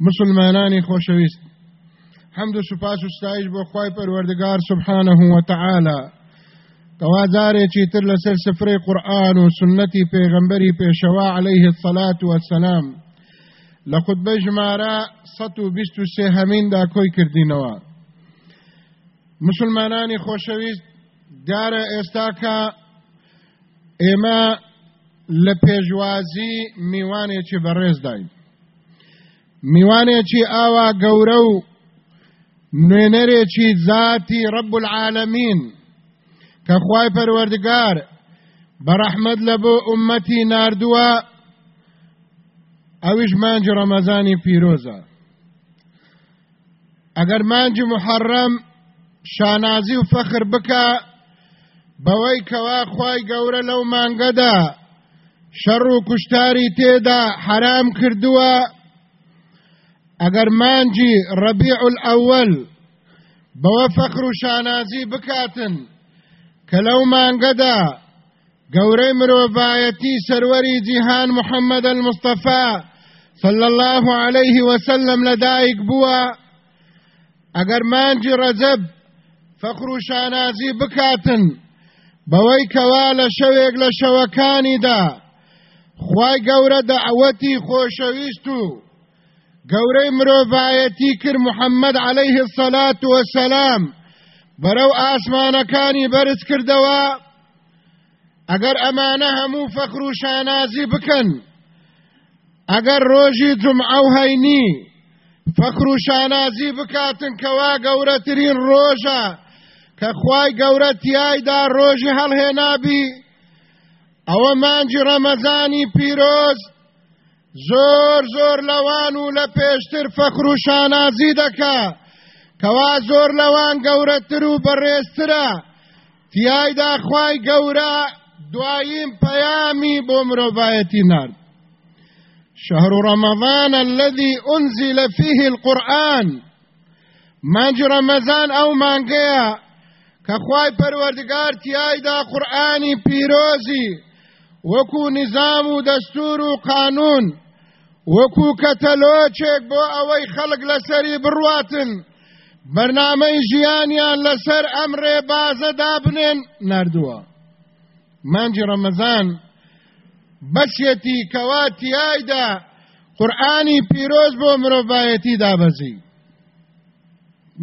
مسلمانانی خۆشەویست. حەمد و سوپاس و ستایش بۆ خی پەروەردگار سبحانه وتعالى کەوا جارێکی تر لەسەر سفرەی قورآن و سنەتی پێغەمبەری پێشەوا عليه الصلاة والسلام. لە خودبە ژمارە 123 هەمیندا کۆی کردینەوە. مسلمانانی خۆشەویست دیارە ئێستاکە ئێمە لە پێشوازی میوانێکی بەڕێز داین میوانێکی ئاوا گەورە و نوێنەرێکی ذاتی ڕب العالمین کە خوای پەروەردگار بەڕەحمەد لە بۆ ئومەتی ناردووە ئەویش مانجی ڕەمەزانی پیرۆزە. ئەگەر مانجی محەڕەم شانازی و فەخر بکە بەوەی کەوا خوای گەورە لەو مانگەدا شەڕ و کوشتاری تێدا حرام کردووە ئەگەر مانجی ڕەبیع الئەوەل بەوە فەخر و شانازی بکاتن کە لەو مانگەدا گەورەی مرۆڤایەتی سەروەری جیهان محەممەد المستەفا صلى الله عليه وسلم لدایک بووە ئەگەر مانجی ڕەجەب فەخر و شانازی بکاتن بەوەی کەوا لە شەوێک لە شەوەکانیدا خوای گەورە دەعوەتی خۆشەویست و گەورەی مرۆڤایەتی کرد محەممەد عليه الصلاة والسلام بەرەو ئاسمانەکانی بەرز کردەوە ئەگەر ئەمانە هەموو فەخر و شانازی بکەن ئەگەر ڕۆژی جمعە و هەینی فەخر و شانازی بکاتن کەوا گەورەترین ڕۆژە کە خوای گەورە تیایدا ڕۆژی هەڵهێنابی ئەوە مانجی ڕەمەزانی پیرۆز زۆر زۆر لەوان و لە پێشتر فەخر و شانازی دەکا. کەوا زۆر لەوان گەورەتر و بەڕێزترە. تیایدا خوای گەورە دوایین پەیامی بۆ مرۆڤایەتی نارد شهر رمضان الذي أنزل فيه القرآن مانج رمضان أو مانجيا كخواي پروردگار تيايدا قرآني بيروزي وكو نظام و دستور و قانون وەکو کەتەلۆچێک بۆ ئەوەی خەڵک لەسەری بڕواتن. بەرنامەی ژیانیان لەسەر ئەم ڕێبازەدا بنێن نردووە. مانجی ڕەمەزان بەسێتی کەوا تیایدا قورآانی پیرۆز بۆ مرۆڤایەتی دابەزی.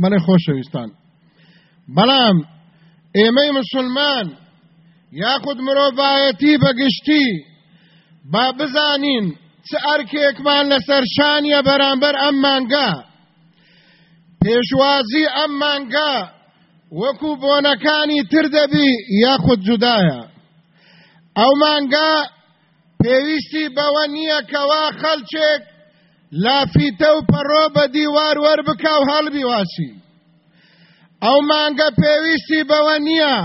بەڵێ خۆشەویستان. بەڵام ئێمەی مسلمان یاخود مرۆڤایەتی بەگشتی با بزانین ئەرکێکمان لەسەر شانیە بەرامبەر ئەم مانگە پێشوازی ئەم مانگا وەکو بۆنەکانی تر دەبی یاخود جودایە. ئەو مانگا پێویستی بەوە نییە کەوا خەلچێک لافیتە و پەڕۆ بە دیوار وەربکە و هەڵبی واسی ئەو مانگە پێویستی بەوە نییە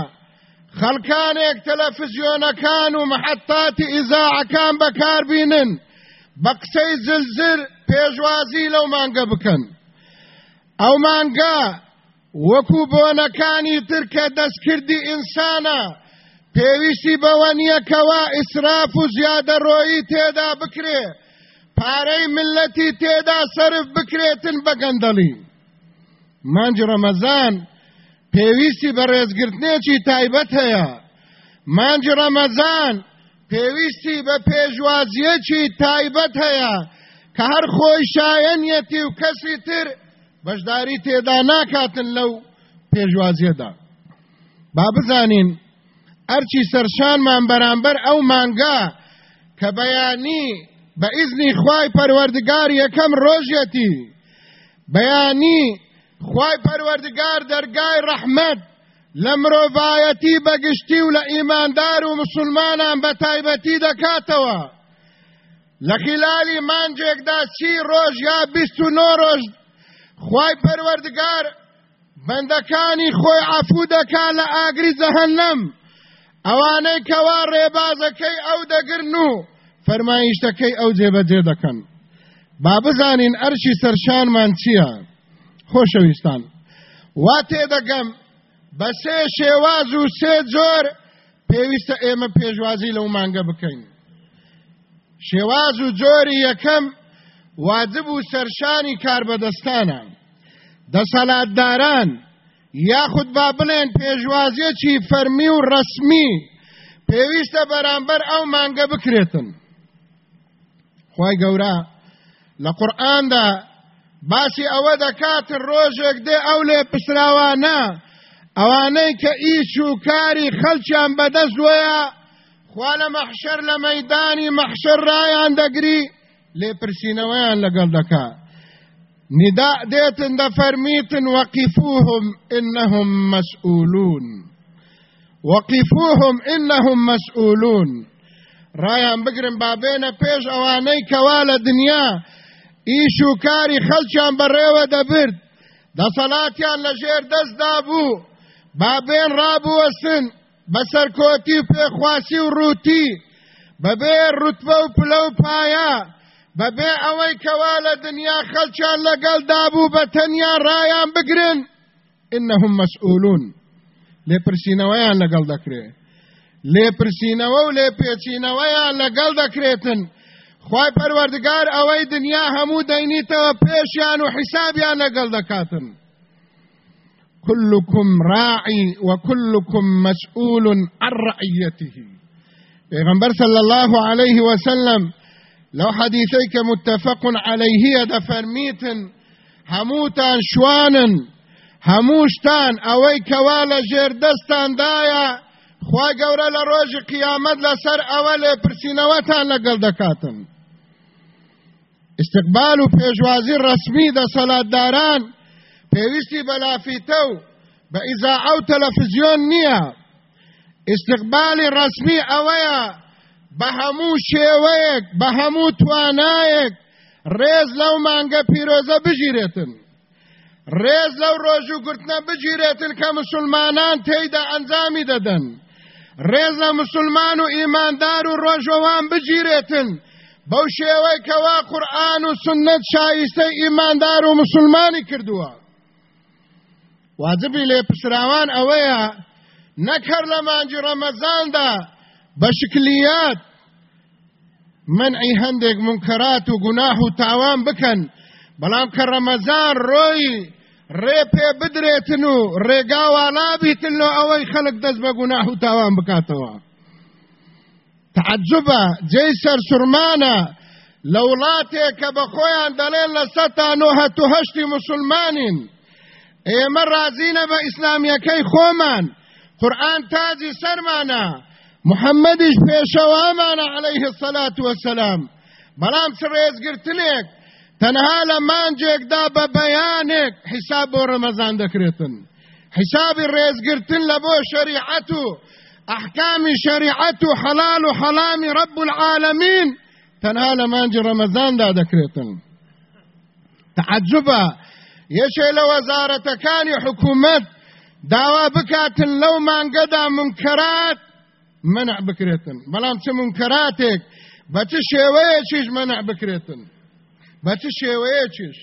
خەڵکانێک تەلەفزیۆنەکان و محەتاتی ئیزاعەکان بەکاربینن. بە قسەی زلزر پێشوازی لەو مانگە بکەن. ئەو مانگە وەکو بۆنەکانی تر کە دەستکردی ئینسانە پێویستی بەوە نییە کەوا ئیسراف و زیادە ڕۆیی تێدا بکرێ پارەی ملەتی تێدا سرف بکرێتن بە گەندەڵی مانج ڕەمەزان پێویستی بە ڕێزگرتنێکی تایبەت هەیە. مانج ڕەمەزان پێویستی بە پێشوازیەکی تایبەت هەیە کە هەر خۆی شایەنیەتی و کەسی تر بەشداری تێدا ناکاتن لەو پێشوازیەدا. با بزانین ئەرچی سەرشانمان بەرامبەر ئەو مانگا کە بەیانی بە ئیزنی خوای پەروەردگار یەکەم ڕۆژەتی بەیانی خوای پەروەردگار دەرگای ڕەحمەت لمروفایتی بگشتی و لإیماندار و مسلمانان بتایبتی دکاتوا لخلالی منجک دا سی روش یا بیست و نو روش خوای پروردگار بندکانی خوی عفو دکا لآگری زهنم اوانه کوا ریبازکی او دگرنو فرمایشتکی او زیبزی دکن بابزانین ارشی سرشان من چیه خوشویستان وا تێدەگەم بە سێ شێواز و سێ جۆر پێویستە ئێمە پێشوازی لەو مانگە بکەین. شێواز و جۆری یەکەم واجب و سەرشانی کاربەدەستانە دەسەلاتداران یاخود با بڵێن پێشوازیەکی فەرمی و ڕسمی پێویستە بەرامبەر ئەو مانگە بکرێتن. خی گەورە لە قورآاندا باسی ئەوە دەکاتن ڕۆژێک دێ ئەو لێ پسراوانە ئەوانەی کە ئیش و کاری خەلچیان بەدەست وەیە خوا لە مەحشەر لە مەدانی مەحشەر ڕایان دەگری لێپرسینەوەیان لەگەڵ دەکا. ندا دێتن دەفەرمیتن وەقیفوهم إنهم مسئولون وەقیفوهم إنهم مسئولون ڕایان بگرن بابێنە پێش ئەوانەی کەوا لە دنیا ئیش و کاری خەلچیان بەڕێوە دەبرد. دەسەڵاتیان لە ژێر دەستدا بوو. بابێن ڕابوەسن بەسەر کۆتی و پێخواسی و ڕووتی. بەبێ ڕوتبە و پلە و پایە. بەبێ ئەوەی کەوا لە دنیا خەلچیان لەگەڵ دابوو بە تەنیا ڕایان بگرن. إنهم مسئولون. لێپرسینەوەیان لەگەڵ دەکرێت لێپرسینەوە و لێپێچینەوەیان لەگەڵ دەکرێتن. خی پەروەردگار ئەوەی دنیا هەموو دەینیتەوە پێشیان و حیسابیان لەگەڵ دەکاتن. كلكم راعي وكلكم مسؤول عن رعيته. پیغمبر صلى الله عليه وسلم لو حديثيك متفق عليه دفرميتن هموتان شوانن هموشتان اوي كوالا جردستان دايا خوا گەورە لە ڕۆژی قیامەت لەسەر ئەوە لێ پرسیینەوەتان لەگەڵ دەکاتن استقبال پێشوازی ڕسمی دەسەلاتداران پێویستی بەلافیتە و بە ئیزاعە و تەلەفزیۆن نییە. استقبالی ڕسمی ئەوەیە بە هەموو شێوەیەک بە هەموو توانایەک ڕێز لەو مانگە پیرۆزە بژیرێتن. ڕێز لەو ڕۆژ و گرتنە بگیرێتن کە مسلمانان تێیدا ئەنجامی دەدەن. ڕێز لە مسلمان و ئیماندار و ڕۆژەوان بگیرێتن بەو شێوەی کەوا قورآن و سنت شایستەی ئیماندار و مسلمانی کردووە. واجبی لێ پسراوان ئەوەیە نەکەر لە مانجی ڕەمەزاندا بە شکلیات. منعی هەندێک منکەرات و گوناح و تاوان بکەن بەڵام کە ڕەمەزان ڕۆی ڕێ پێ بدرێتن و ڕێگاوالابیتن لە ئەوەی خەڵک دەست بە گوناح و تاوان بکاتەوە. تعجبە جێی سەر سورمانە لە وڵاتێک کە بە خۆیان دەڵێن لە سەتان و هەتو هەشتی مسلمانین. ئێمە رازینە بە ئیسلامیەکەی خۆمان قورآن تاجی سەرمانە محەممەدیش پێشەوامانە عليه الصلاة والسلام. بەڵام ڕێزگرتنێک تەنها لە مانجێکدا بە بەیانێک حیساب بۆ ڕەمەزان دەکرێتن حیسابی ڕێزگرتن لە بۆ شریعەت و ئەحکامی شریعەت و حەلال و ڕەب العالمین تەنها لە مانجی ڕەمەزاندا دەکرێتن تعجبە یەکێ لە وەزارەتەکانی حکوومەت داوا بکاتن لەو مانگەدا منکەرات منع بکرێتن بەڵام چ منکەراتێک بە چ شێوەیەکیش منع بکرێتن بە چ شێوەیەکیش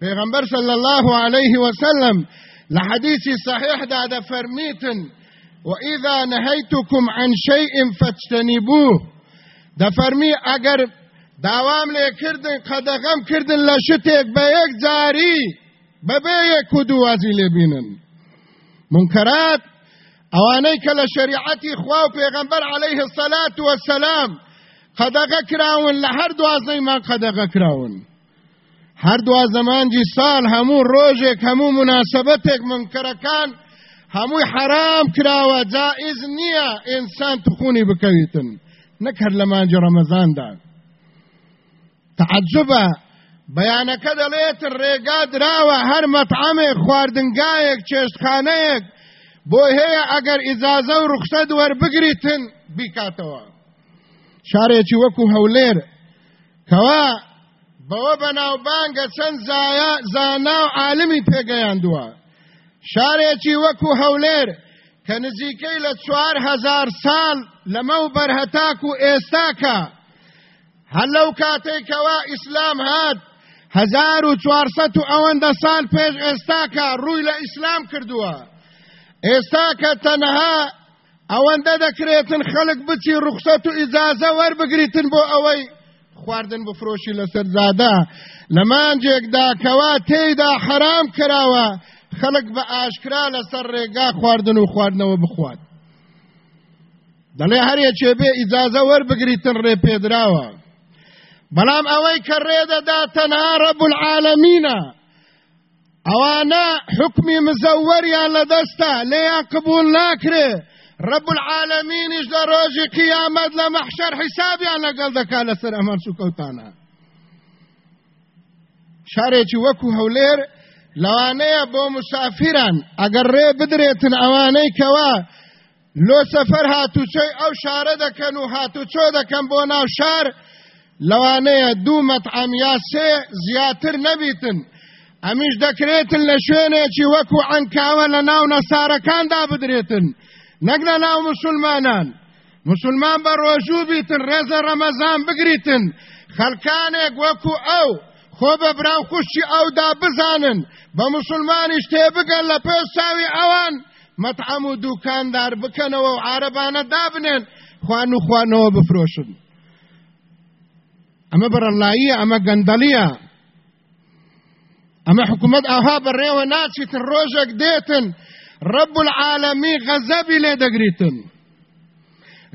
پێغەمبەر صلی الله عليه وسلم صحيح دا دفرميتن وإذا نهيتكم عن شيء فاجتنبوه. دفرمي أجر داوام لێ کردن قەدەغەم کردن لە شتێک بە یەک جاری بەبێ یەک و دووازی لێبینن منکرات ئەوانەی کە لە شریعەتی خوا و پێغەمبەر عليه الصلاة والسلام قەدەغە کراون لە هەر دوازەیمان قەدەغە کراون. هەر دوازەمانجی ساڵ هەموو ڕۆژێک هەموو مناسبەتێک منکەرەکان هەمووی حرام کراوە جائز نییە ئینسان تخونی بکەویتن. نەک هەر لە مانجی ڕەمەزاندا تعجبە بەیانەکە دەڵێتن ڕێگا دراوە هەر مەطعامێک خواردنگایەک چێشتخانەیەک. بۆ هەیە ئەگەر ئیزازە و ڕوخسەد وەربگریتن بیکاتەوە. شارێکی وەکو هەولێر. کەوا بەوە بەناوبانگە چەند زانا و عالمی پێگەیاندووە. شارێکی وەکو هەولێر کە نزیکەی لە چوار هزار ساڵ لەمە و بەرهەتاک و ئێستاکە. هەر لەو کاتێکەوە ئیسلام هات هزار و چوارسەد و ئەوەندە ساڵ پێش ئێستاکە ڕووی لە ئیسلام کردووە. ئێستا کە تەنەها ئەوەندە دەکرێتن خەڵک بچی ڕوخسەت و ئیجازە وەربگریتن بۆ ئەوەی خواردن بفرۆشی لەسەر زادا لە مانجێکدا کەوا تێیدا حرام کراوە خەڵک بە ئاشکرا لەسەر ڕێگا خواردن و خواردنەوە بخوات. دەڵێ هەرێکێ بێ ئیجازە وەربگریتن ڕێ پێدراوە بەڵام ئەوەی کە ڕێدەدا تەنها ڕەب العالەمینە ئەوانە حکمی مزەوەریان لەدەستە لێیان قبول ناکرێ رب العالمینیش لە ڕۆژی قیامەت لە مەحشەر حیسابیان لەگەڵ دەکا لەسەر ئەمان سوکەوتانە شارێکی وەکو هەولێر لەوانەیە بۆ مسافران ئەگەر ڕێ بدرێتن ئەوانەی کەوا لۆ سەفەر هاتوچۆی ئەو شارە دەکەن و هاتوچۆ دەکەن بۆ ناو شار لەوانەیە دوو مەتعام یا سێ زیاتر نەبیتن. ئەمیش دەکرێتن لە شوێنێکی وەکو ئەنکاوە لە ناو نەسارەکاندا بدرێتن. نەک لە ناو مسلمانان. مسلمان بە ڕۆژوو بیتن ڕێزە ڕەمەزان بگریتن. خەلکانێک وەکو ئەو خۆ بە براو خوشتی ئەودا بزانن. بە مسلمانیش تێبگەن لە پێ ساوی ئەوان. مەتعەم و دوکاندار بکەنەوە و عربانە دابنێن. خوان و خوانەوە بفرۆشن. ئەمە بەرەڵاییە ئەمە گەندەلیە ئەمە حکوومەت ئاها بەڕێوە ناچیتن ڕۆژێک دێتن رب العالمی غەزەبی لێ دەگریتن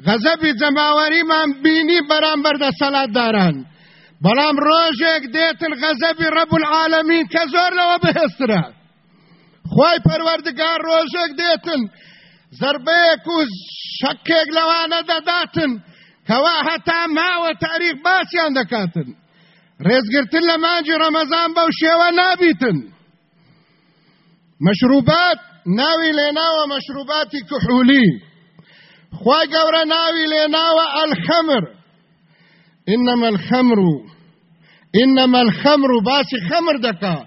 غەزەبی جەماوەریمان بینی بەرامبەر دە سەلاتداران بەڵام ڕۆژێک دێتن غەزەبی رب العالمین کە زۆر لەوە بەهێسترە خی پەروەردگار ڕۆژێک دێتن زربەیەک و شەکێک لەوانە دەداتن کەوا هەتا ماوە تاریخ باسییان دەکاتن ڕێزگرتن لە مانجی ڕەمەزان بەو شێوە نابیتن مەشروبات ناوی لێناوە مەشروباتی کحولی خی گەورە ناوی لێناوە ئەلخەمر إنما الخمر إنما الخمر باسي خمر دكا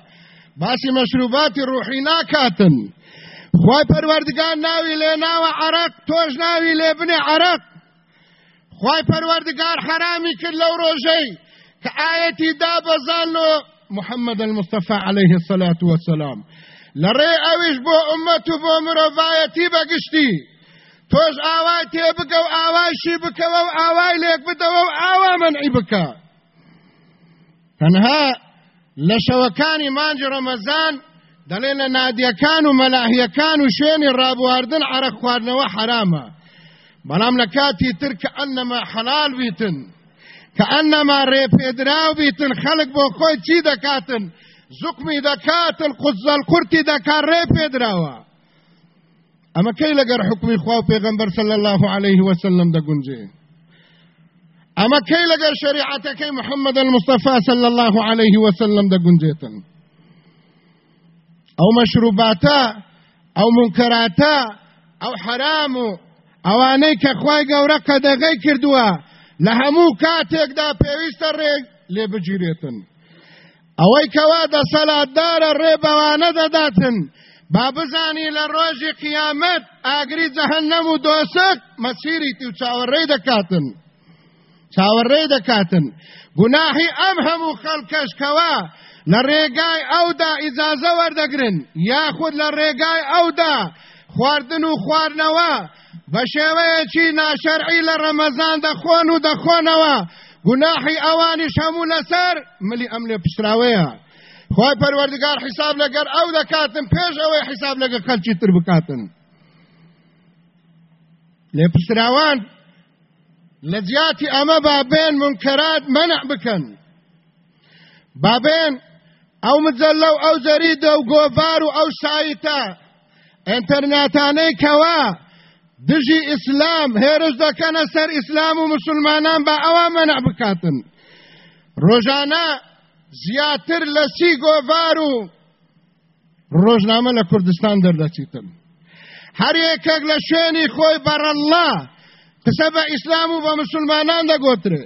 باسي مشروبات روحي ناكاتن خواي پروردگار ناوي لێناوە عرق تۆش ناوی لێ بنێ عرق خواي پروردگار حرامي کرد لەو ڕۆژەی کە ئاەتی دا بەزانۆ محمد المصطفى عليه الصلاة والسلام لەڕێ ئەویش بۆ ئومەت و بۆ مرۆڤایەتی بەگشتی. تۆش ئاوای تێ بکە و ئاوایشی بکەوە و ئاوای لێک بدەوە و ئاوا منعی بکە. تەنها لە شەوەکانی مانجی ڕەمەزان دەڵێ لە نادیەکان و مەلاهیەکان و شوێنی ڕابواردن عرق خواردنەوە حرامە. بەڵام لە کاتی تر کە ئەنەما حەلال بیتن کە ئەنەما ڕێپێدراو بیتن خەڵک بۆ خۆی چی دەکاتن زوکمی دەکاتن قوزەل قورتی دەکات ڕێ پێدراوە ئەمە کەی لەگەر حکمی خوا و پێغەمبەر صلی الله عليه وسلم دەگونجێ ئەمە کەی لەگەر شریعەتەکەی محەممەد المستەفا صلى الله عليه وسلم دەگونجێتن ئەو مەشروباتە ئەو منکەراتە ئەو حرام و ئەوانەی کە خوای گەورە قەدەغەی کردووە لە هەموو کاتێکدا پێویستە ڕێ لێ بگیرێتن ئەوەی کەوا دەسەلاتدارە ڕێبەوانە دەداتن با بزانی لە ڕۆژی قیامەت ئاگری جەهەنەم و دۆسک مەسیری و چاوەڕێی دەکاتن. چاوەڕێی دەکاتن. گوناهی ئەم هەموو خەڵکەشکەوە لە ڕێگای ئەودا ئیزازە وەردەگرن یاخود لە ڕێگای ئەودا خواردن و خواردنەوە. بە شێوەیەکی ناشەرعی لە ڕەمەزان دەخۆن و دەخۆنەوە. گوناحی ئەوانیش هەموو لەسەر ملی ئەم لێ پشراوەیە خی پەروەردگار حیساب لەگەر ئەو دەکاتن پێش ئەوەی حیساب لەگە خەلکی تر بکاتن. لێ پشراوان لە جیاتی ئەمە بابێن منکەرات مەنع بکەن. بابێن ئەو مجلە و ئەو جەریدە و گۆڤار و ئەو سایتە ئینتەرناتانەی کەوا دژی ئیسلام هێرش دەکەنە سەر ئیسلام و مسلمانان بە ئەوە مەنع بکاتن ڕۆژانە زیاتر لە سی گۆڤار و ڕۆژنامە لە کوردستان دەردەچیتن هەر یەکێک لە شوێنی خۆی بەڕەله قسە بە ئیسلام و بە مسلمانان دەگۆترێ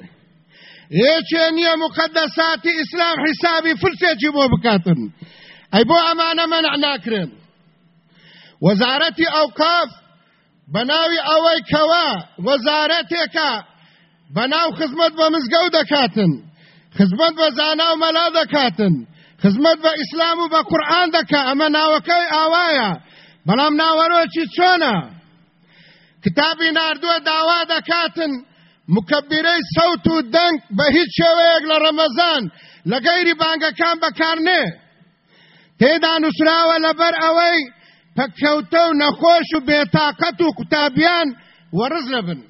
هیچێ نییە مقدساتی ئیسلام حیسابی فرسێکی بۆ بکاتن ئەی بۆ ئەمانە مەنع ناکرێن وەزارەتی ئەوقاف بەناوی ئەوەی کەوا وەزارەتێکە بەناو خزمەت بە مزگەوت دەکاتن خزمەت بە زانا و مەلا دەکاتن خزمەت بە ئیسلام و بە قورآن دەکا ئەمە ناوەکەی ئاوایە. بەڵام ناوەڕۆکی چۆنە؟ کتابی ناردووە داوا دەکاتن مکبرەی سەوت و دەنگ بە هیچ شێوەیەک لە ڕەمەزان لە گەیری بانگەکان بەکارنێ تێدا نووسراوە لەبەر ئەوەی پەککەوتە و نەخۆش و بێتاقەت و قوتابیان وەرز لەبن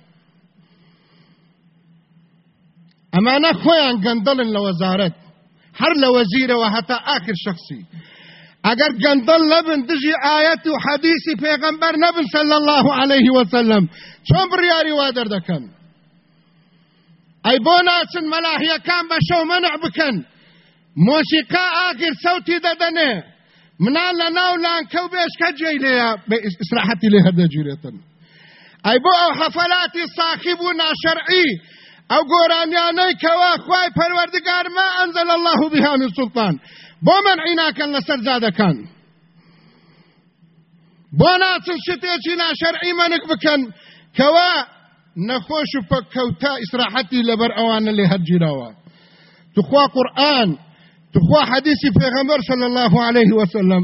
ئەمانە خۆیان گەندەڵن لە وەزارەت هەر لە وەزیرەوە هەتا ئاخر شخصی. ئەگەر گەندەڵ لەبن دژی ئاەت و الله عليه وسلم چۆن بڕیاری وا دەردەکەن ئەی بۆ ناچن مەلاهیەکان بە شەو مەنع بکەن مۆسیقا ئاگر سەوتی منال لە ناو لانکە و بێشکە جێی لێە بە ئیسراحەتی لێ هەردەگیرێتن ئەی بۆ ئەو حەفەلاتی ساخیب و ناشەرعی ئەو گۆرانیانەی کەوا خوای پەروەردگار ما ئەنزل الله بها من سلطان. بۆ منعی ناکەن لەسەر زادەکان بۆ ناچن شتێکی ناشەرعی منک بکەن کەوا نەخۆش و پەککەوتا ئیسراحەتی لەبەر ئەوانە لێ هەرگیراوە تخوا قورآن تخوا حديثي پیغمبر صلى الله عليه وسلم.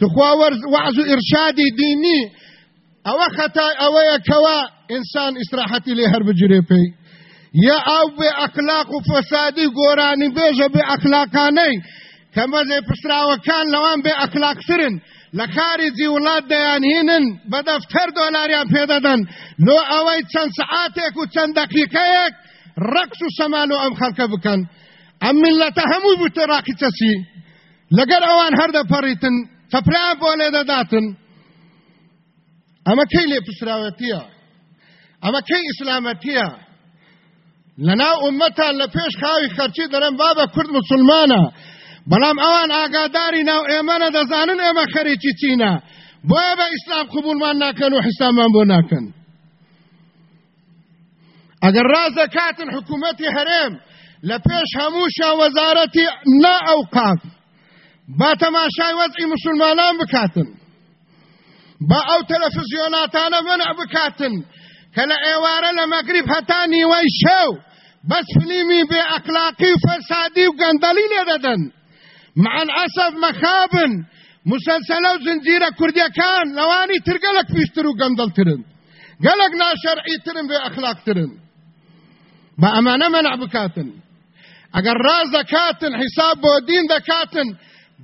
تخوا وعظ ارشادي ديني. أو خطا أو كوا إنسان استراحتي له هر بجري يا أو بأخلاق وفسادي قراني بيجا بأخلاقاني. كما زي پسراوه كان لوان بأخلاق سرن. لخارجي ولاد ديان هينن بدفتر دولاريان پيدادن لو أوي چند ساعتك و چند دقيقيك. رقص سمالو أم خلق بكن ئەم ملەتە هەموو بوتە ڕاقیچەسی لەگەر ئەوان هەردەپەڕیتن تەپران بۆ لێ دەداتن ئەمە کەی لێ پسراوەتیە ئەمە کەی ئیسلامەتیە لەناو ئومەتان لە پێش خاوی خەرچی دەرەن بابە کورد مسلمانە بەڵام ئەوان ئاگاداری ناو ئێمەە دەزانن ئێمە خەرێکی چینە بۆیە بە ئیسلام قبولمان ناکەن و حیسامان بۆ ناکەن ئەگەر ڕاز دەکاتن حکوومەتی هەرێم لپیش هموشا وزارتی نا اوقاف با تماشای وضعی مسلمانان بکاتن. با أو تلفزیوناتانا منع بکاتن کلا ایواره لمغرب حتا نیوی شو بس فلیمی بی اخلاقی و فسادی و گندلی لیددن مع الاسف مخابن مسلسله و زنجیره کردیکان لوانی ترگلک پیشتر و گندل ترن گلک ناشرعی ترن بی اخلاق ترن با امانه منع بکاتن. اگر راز دەکاتن حیساب بۆ دین دەکاتن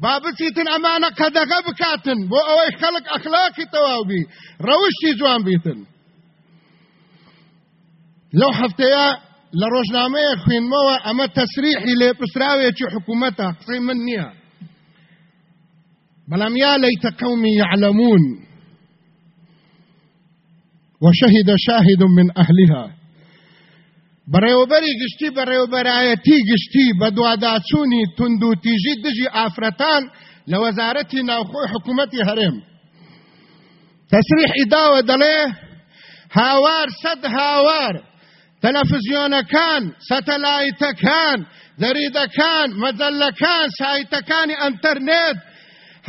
با بچیتن ئەمانە قەدەغە بکاتن بۆ ئەوەی خەڵک ئەخلاقی تەواوبی ڕەوشی جوان بیتن. لەو هەفتەیە لە ڕۆژنامەیە خوێنمەوە ئەمە تەسریحی لێ پسراوێکی حکوومەتە قسەی من نییە بەڵام یا لەیت قومی يعلمون وشهد شاهد من أهلها. بەڕێوەبەری گشتی بەڕێوەبەرایەتی گشتی بە دوواداچوونی تونند و تیژی دژی ئافرەتان لە وەزارەتی ناوخۆی حکوومەتی هەرێم. تەسریحی داوە دەڵێ هاوار سەد هاوار تەلەفزیۆنەکان سەتەلایتەکان دەریدەکان مەجەلەکان سایتەکانی ئەنتەرنێت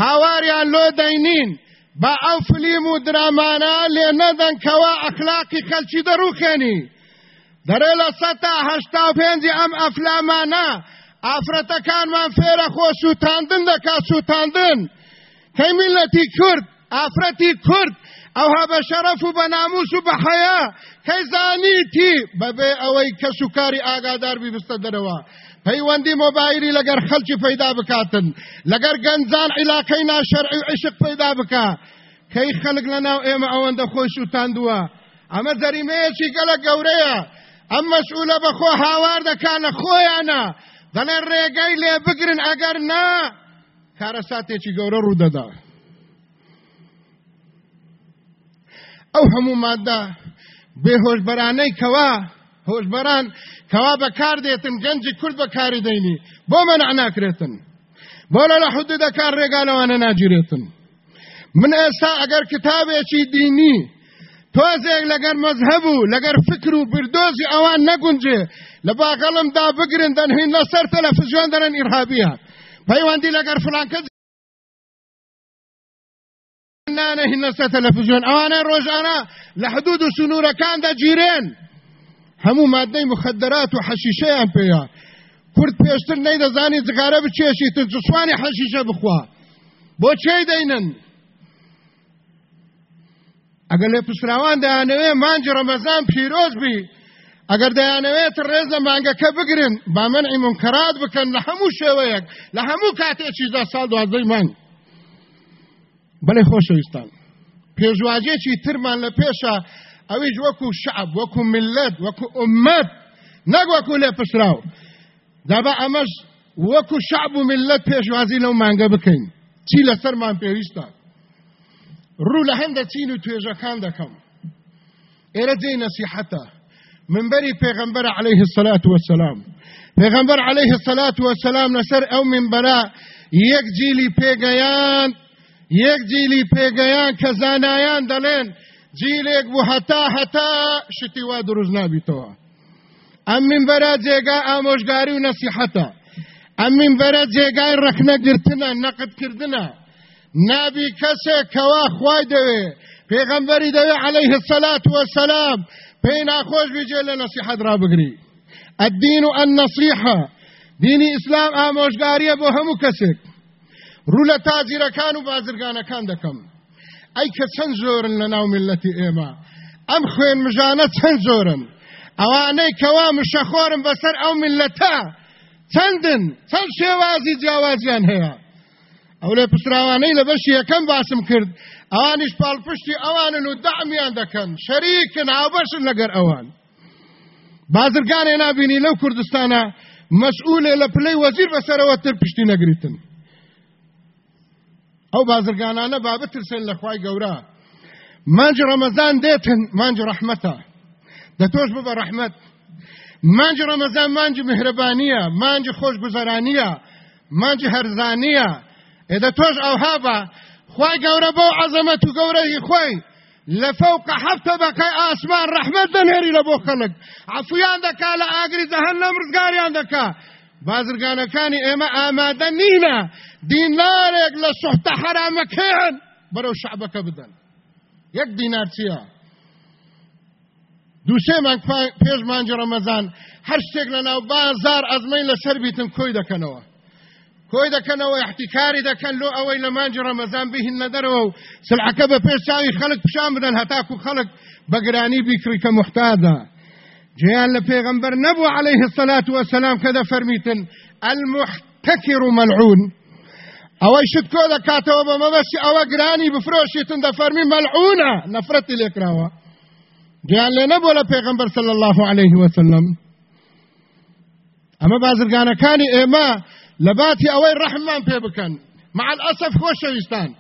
هاواریان لۆ دەینین با ئەو فلیم و درامانە لێ نەدەن کەوا ئەخلاقی خەلکی دەڕووکێنی دەرێ لە سەتا هەشتا و پێنجی ئەم ئەفلامانە ئافرەتەکانمان فێرە خۆ سووتاندن دەکا سووتاندن کەی میلەتی کورد ئافرەتی کورد ئەوها بە شەرەف و بە ناموس و بە حەیە کەی زانیتی؟ بەبێ ئەوەی کەس و کاری ئاگادار بیبستە دەرەوە. پەیوەندی مۆبایلی لەگەر خەلکی پەیدا بکاتن. لەگەر گەنجان عیلاکەی ناشەرعی و عشق پەیدا بکە کەی خەلک لە ناو ئێمە ئەوەندە خۆی سووتاندووە ئەمە جەریمەیەکی گەلە گەورەیە. ئەم مەسئولە بەخۆ هاوار دەکان لە خۆیانە. دەڵێن ڕێگەی لێ بگرن ئەگەر نا. کارە ساتێکی گەورە ڕوودەدا ئەو هەموو مادە بێ هۆشبەرانەی کەوا هۆشبەران کەوا بەکار دێتن گەنجی کورد بەکاری دەینی. بۆ مەنع ناکرێتن. بۆ لە حدودەکان ڕێگانەوانە ناگیرێتن. من ئێستا ئەگەر کتابێکی دینی تۆزێک لەگەر مەزهب و لەگەر فکر و بردۆزی ئەوان نەگونجێ لە باگەڵمدا بگرن دەنهین لەسەر تەلەفزیۆن دەرن ئیرهابیە. پەیوەندی لەگەر فلانکە نانەهین لەسەر تەلەفزیۆن. ئەوانە ڕۆژانە لە حدود و سنوورەکاندا گیرێن هەموو مادەی مخدرات و حەشیشەیان پێەیە کورد پێشتر نەیدەزانی جگارە بچێشی تر جسوانی حەشیشە بخوا. بۆ چێ دەینن؟ ئەگەر لێ پسراوان دەیانەوێ مانجی ڕەمەزان پیرۆز بی ئەگەر دەیانەوێت ڕێز لە مانگەکە بگرن با منعی منکەرات بکەن لە هەموو شێوەیەک لە هەموو کاتێکی دا ساڵ دوازدەی مانگ. بەڵێ خۆشەویستان. پێشواجێکی ترمان لە پێشە ئەویش وەکو شعب وەکو ملت وەکو ئومەت نەک وەکو لێ پسراو دابا ئەمەش وەکو شعب و ملت پێشوازی لەو مانگە بکەین. چی لەسەرمان پێویستە؟ ڕوو لە هەندە چین و توێژەکان دەکەم. ئێرە جێی نەسیحەتە. منبەری پێغەمبەر عليه الصلاة والسلام پێغەمبەر عليه الصلاة والسلام لەسەر ئەو منبەرە یەک جیلی پێگەیان یەک جیلی پێگەیان کە زانایان دەڵێن جیلێک بوو هەتا هەتا شتی وا دروست نابیتەوە. ئەم منبەرە جێگا ئامۆژگاری و نەسیحەتە. ئەم منبەرە جێگای ڕەخنەگرتنە نەقدکردنە. نابی کەسێک کەوا خوای دەوێ. پێغەمبەری دەوێ عليه الصلاة والسلام پێی ناخۆش بجێ لە نەسیحەت ڕابگری الدین و النصیحە دینی ئیسلام ئامۆژگاریە بۆ هەموو کەسێک. ڕوو لە تاجیرەکان و بازرگانەکان دەکەم. ئەی کە چەند زۆرن لە ناو ملەتی ئێمە. ئەم خوێن مژانە چەند زۆرن. ئەوانەی کەوا مشەخۆرن بەسەر ئەو ملەتە چەندن؟ چەند شێوازی جیاوازیان هەیە؟ ئەو لێ پسراوانەی لە بەشی یەکەم باسم کرد. ئەوانیش پاڵپشتی ئەوانن و دەعمیان دەکەن. شەریکن هاوبەشن لەگەر ئەوان. بازرگانێ نابینی لەو کوردستانە مەسئولێ لە پلەی وەزیر بەسەرەوە تر پشتی نەگریتن. ئەو بازرگانانە با بترسن لە خوای گەورە. مانج ڕەمەزان دێتن مانج ڕەحمەتە. دەتۆش ببە ڕەحمەت. مانج ڕەمەزان مانج مهرەبانیە مانج خۆشگوزەرانیە مانج هەرزانیە. ئێدە تۆش ئەوها بە خوای گەورە بۆ عەزەمەت و گەورەی خۆی. لە فەوق حەفتە بەکەی ئاسمان ڕەحمەت دەنێری لە بۆ خەڵک. عەفویان دەکا لە ئاگری جەهەنەم ڕزگاریان دەکا. بازرگانەکانی ئێمە ئامادە نینە. دینارێک لە سوحتە حرامەکەیان بەرەو شعبەکە بدەن. یەک دینار چییە؟ دووسێ مانگ پێش مانجی ڕەمەزان. هەر شتێک لە ناو بازار ئەزمەین لەسەر بیتن کۆی دەکەنەوە. کۆی دەکەنەوە احتیکاری دەکەن لۆ ئەوەی لە مانجی ڕەمەزان بهین نەدەرەوە و سلعەکە بە پێش چاوی خەڵک پیشان بدەن هەتاکو خەڵک بەگرانی بیکڕی کە محتاجە جيان لبيغمبر نبو عليه الصلاة والسلام كذا فرميتن المحتكر ملعون. أو شد كودا كاتوا بما بس أو قراني بفروشيتن ده فرمي ملعونة نفرت الإكراوة جيان لنبو لبيغمبر صلى الله عليه وسلم. أما بازرگانا كاني لباتي اوي رحمان بيبكن مع الاسف خوش شويستان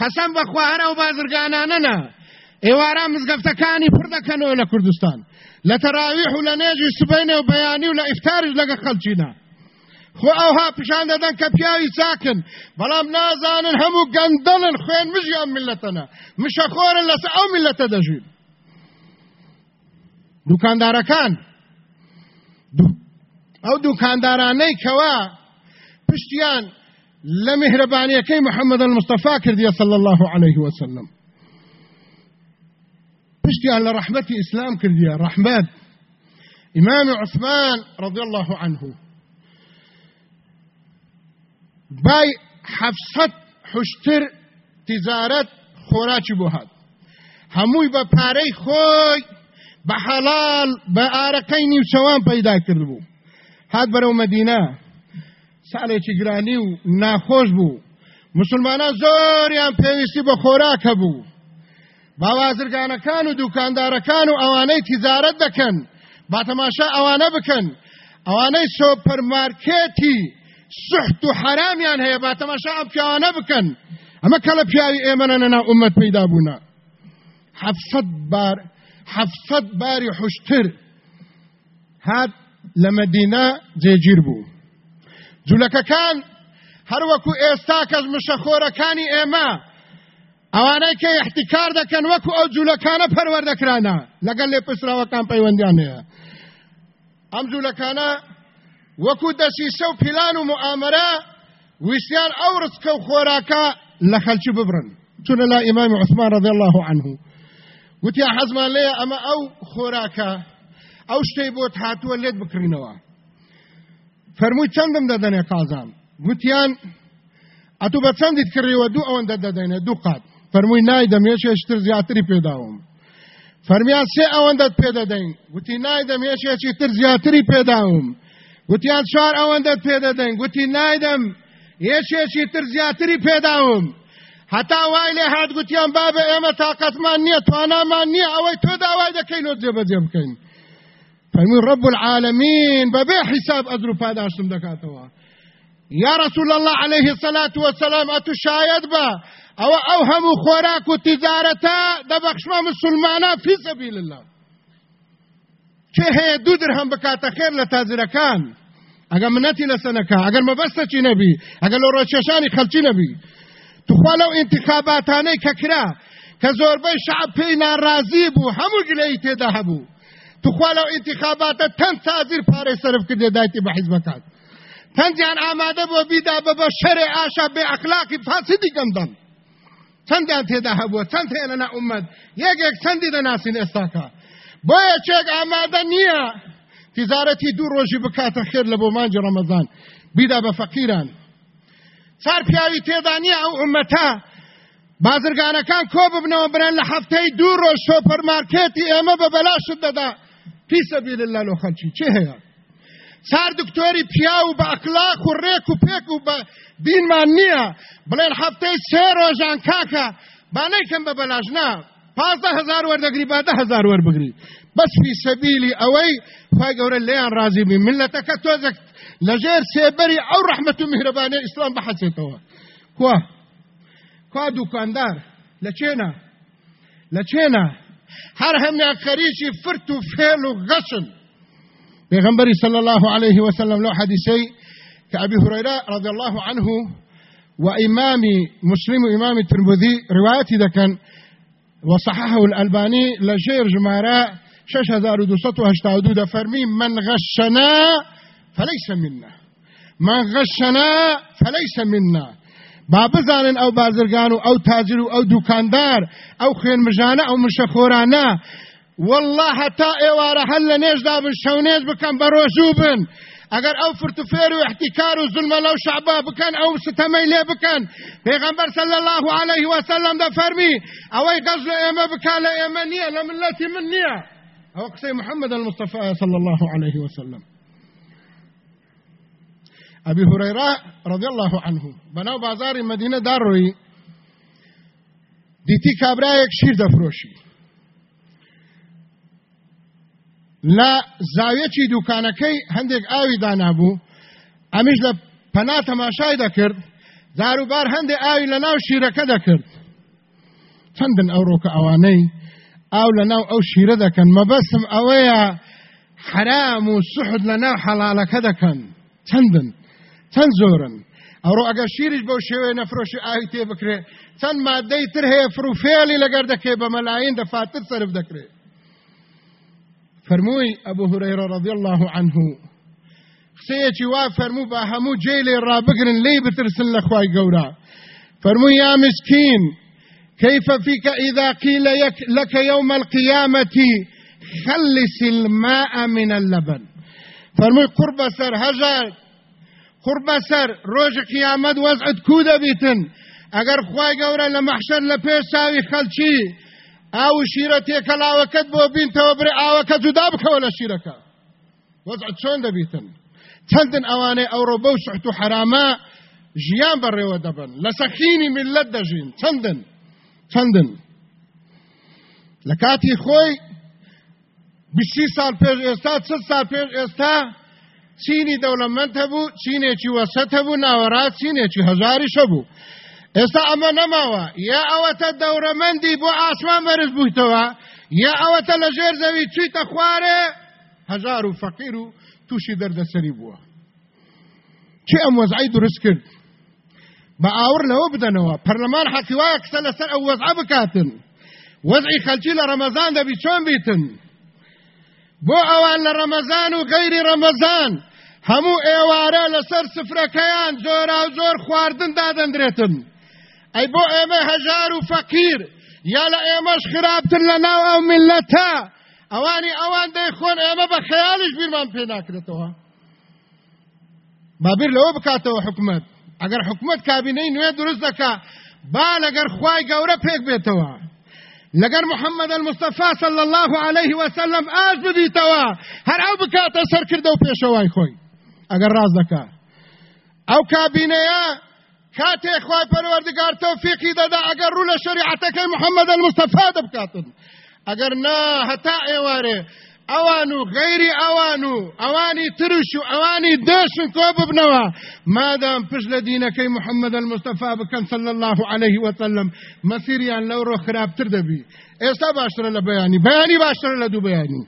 خسن بخواهنا وبازرگانا ننا ئێوارە مزگەفتەکانی پڕ دەکەنەوە لە کوردستان. لە تەراویح و لە نێژی سبینێ و بەیانی و لە ئفتارش لەگە خەلچینە خۆ ئەوها پیشان دەدەن کە پیاوی چاکن. بەڵام نازانن هەموو گەندەڵن خوێن مژی ئەم ملەتەنە مشەخۆرن لەسەر ئەو ملەتە دەژین دوکاندارەکان. ئەو دوکاندارانەی کەوا پشتیان لە میهرەبانیەکەی محەممەد المستەفا کردیە صلى الله عليه وسلم. پشتیان لە ڕحمەتی ئیسلام ڕحمەت ئیمامی عثمان رضي الله عنه. باي حفصت حشتر تجارت خۆراکی بۆ هات. هەمووی بە پارەی خۆی بە حەڵال بە ئارەکەی نیوچەوان پەیدا کرد بوو هات بەرەو مەدینە ساڵێکی گرانی و ناخۆش بوو. مسلمانە زۆریان پێویستی بە خۆراکە بوو. باوازرگانەکان و دوکاندارەکان و ئەوانەی تیزارەت دەکەن. با تەماشا ئەوانە بکەن. ئەوانەی سۆپەرمارکێتی سحت و حرامیان هەیە با تەماشا ئەم پیاوانە بکەن. ئەمە کەڵە پیاوی ئێمەە نەنا ئومەت پەیدا بوونا. حەفسەد بار حەفسەد باری حشتر هات لە مەدینە جێگیر بوو. جوولەکەکان هەروەکو ئێستا کەس مشەخۆرەکانی ئێمە ئەوانەی کە احتیکار دەکەن وەکو ئەو جوولەکانە پەروەردەکرانە لەگەڵ لێ پسراوەکان پەیوەندیان هەیە ئەم جوولەکانە وەکو دەسیسە و پیلان و مؤامرە ویسیان ئەو ڕزکە و خۆراکە لە خەلکی ببرن. چونە لا ئیمامی عثمان رضی الله عنه. وتیا حەزمان لێە ئەمە ئەو خۆراکە ئەو شتەی بۆت هاتووە لێت بکڕینەوە فەرمووی چەندم دەدەنێ قازان گوتیان ئەتو بە چەندیت کڕیوە دوو ئەوەندە دەدەینێ دوو قات. فەرمووی نایدەم یەکێشتر زیاتری پێداوم. فەرمیان سێ ئەوەندەت پێدەدەین گوتی نایدەم یەکێکی تر زیاتری پێداوم. گوتیان چوار ئەوەندەت پێدەدەین گوتی نایدەم یەکێکی تر زیاتری پێداوم. هەتا وای لێ هات گوتیان بابە ئێمە تااقەتمان نییە توانامان نییە ئەوەی تۆ داوای دەکەین و جێبەجێ بکەین. فەرمی رب العالمین بەبێ حیساب ئەزر و پاداشتم دەکاتەوە یا رسول الله عليه الصلاة والسلام ئەتو شاید بە ئەوە ئەو هەموو خۆراک و تیجارەتە دەبەخشمە مسلمانە فی سەبیل الله کێ هەیە دوو درهم بکاتە خێر لە تاجرەکان ئەگەر منەتی لەسەنەکە ئەگەر مەبەستەچی نەبی ئەگەر لە ڕۆکێشانی خەلکی نەبی توخوا لەو انتخاباتانەی کە کرا کە زۆربەی شعب پێی ناڕازی بوو هەموو گلەی تێدا هەبوو تو و انتخابات تن تازیر پاره صرف کرده دایتی به حزبکات تن جان آماده بو بیدا ببا شر آشا به اخلاقی فاسدی گندن تن جان تیدا هبو تن تیدا نا امد یک یک تن دیده ناسین استاکا. بۆیە چێک آماده نیا. تیزارتی دو روشی بکات خیر لبو منج رمضان. بیدا بە فقیران. چار پیاوی تیدا نیا او امتا. بازرگانکان کوب ابنو برن لحفته دو روش سوپر مارکیتی ئێمە ببلا شده ده پی سەبیل الله لۆ خەلکی چێ هەیە چار دکتۆری پیا و بە ئەخلاق و ڕێک و پێک و بە دینمان نییە بڵێن هەفتەی سێ ڕۆژان کاکە با نەیکەم بە بەلاش نا پازدە هزار وەردەگری با ده هزار وەربگری بەس فی سەبیلی ئەوەی خی گەورە لێیان ڕازی بی. ملەتەکە تۆزێک لەژێر سێبەری ئەو ڕەحمەت و میهرەبانەی ئیسلام بەحەچێتەوە کوا؟ کوا دوکاندار؟ لە چێنە لە چێنە هەر هەمیان خەریکی فرت و فێل و صلى الله عليه وسلم لو حديثي كأبي هريرة رضي الله عنه وإمام مسلم وإمام الترمذي روايتي ذكن وصححه الألباني لجير جمارة شش هزار ودوسط وهشتاودو فرمي من غشنا فليس منا. من غشنا فليس منا. با بزانن ئەو بازرگان و ئەو تاجر و ئەو دوکاندار ئەو خوێنمژانە ئەو مشەخۆرانە. والله هەتا ئێوارە هەل لە نێژدا بن شەونێژ بکەن بە ڕۆژوو بن. ئەگەر ئەو فرتوفێر و احتیکار و زلمە لەو شعبا بکەن ئەو ستەمەی لێ بکەن. صلی الله عليه وسلم دەفەرمی ئەوەی غەز لە ئێمە بکا لە ئێمە نییە لە ملەتی من نییە. ئەو قسەی محەممەد المصطفى صلى الله عليه وسلم. أبي هريرة رضي الله عنه. بناو بازار مدينة داروي ديتي كابرايك شير دفروشي لا زاوية دوكانكي هندك آوي دانابو ئەمیش لە پەنا تەماشای دەکرد داروبار هەندێک ئاوی لە ناو شیرەکە دەکرد. چەندن ئەوڕۆکە ئەوانەی؟ ئاو لە ناو ئەو شیرە دەکەن مەبەسم ئەوەیە حرام و سوحد لە ناو حەڵالەکە دەکەن. چەندن؟ چەند زۆرن؟ ئەوڕۆ ئەگەر شیرش بەو شێوەیە نەفرۆشی ئاوی تێ بکرێ چەند مادەی تر هەیە فروفێڵی لەگەر دەکێ بە مەلاین دەفاتر سرف دەکرێت فەرمووی ئەبوو هورەیرە ڕضی الله عنه قسەیەکی وا فەرموو بە هەموو جێ لێ ڕابگرن لی بترسن لە خوای گەورە. فەرمووی یا مسکین كيف فيك إذا قيل لك يوم القيامة خلص الماء من اللبن. فرموي قرب سر هجر قرب سر روج قيامت وزعت كودة بيتن اگر خوای گەورە لە مەحشەر لە پێش چاوی خەلچی ئاو شیرە تێکەلاوەکەت بۆ بینتەوە برێ ئاوەکە جودا بکەوە لە شیرەکە. وەزعت چۆن دەبیتن؟ چەندن ئەوانەی ئەوڕۆ بەو سحت و حرامە ژیان بەڕێوە ملت دەژین. چەندن؟ چەندن؟ لە کاتی خۆی بیسی سال پێش ئێستا چ سال پێش ئێستا چینی دەوڵەمەند هەبوو چینێکی وەسەت هەبوو ناوەڕا چینێکی هەژاری شەبوو ئێستا ئەمە نەماوە یا ئەوەتە دەورەمەندی بۆ ئاسمان بەرز بوویتەوە یا ئەوەتە لە ژێر زەوی چیتە خوارێ هەژار و فەقیر و تووشی دەردەسەری بووە چی ئەم وەزعی دروست کرد؟ بە ئاور لەوە بدەنەوە پەرلەمان حەکیوایە قسە لەسەر ئەو وەزع بکاتن. وەزعی خەلکی لە ڕەمەزان دەبی بیتن. بۆ ئەوان لە و غەیری ڕەمەزان هەموو ئێوارە لەسەر سفرەکەیان زۆرا و زۆر خواردن دادەندرێتن. ئەی بۆ ئێمە هەژار و فەقیر یا لە ئێمەش خراپتر لە ناو ئەو ملەتە ئەوانی ئەوان دەیخۆن ئێمە بە خەیاڵش بیرمان پێ ناکرێتەوە. بابیر لەوە بکاتەوە حکومت. ئەگەر حکومت کابینەی نوێ دروست دەکا با لەگەر خوای گەورە پێک بێتەوە. لەگەر محمد المصطفى صلى الله عليه وسلم ئاش بدیتەوە هەر ئەو بکاتە سەرکردە و پێشەوای خۆی. ئەگەر ڕاز دەکا ئەو کابینەیە کاتێ خوای پەروەردگار تەوفیقی دەدا ئەگەر ڕوو لە شریعەتەکەی محەممەد المستەفا دەبکاتن ئەگەر نا هەتا ئێوارێ ئەوان و غەیری ئەوان و ئەوانی ترش و ئەوانی دەشن کۆ ببنەوە مادام پشت لە دینەکەی محەممەد المستەفا بکەن صلى الله عليه وسلم. مەسیریان لەو ڕۆ خراپتر دەبی ئێستا باشترە لە بەیانی بەیانی باشترە لە دوو بەیانی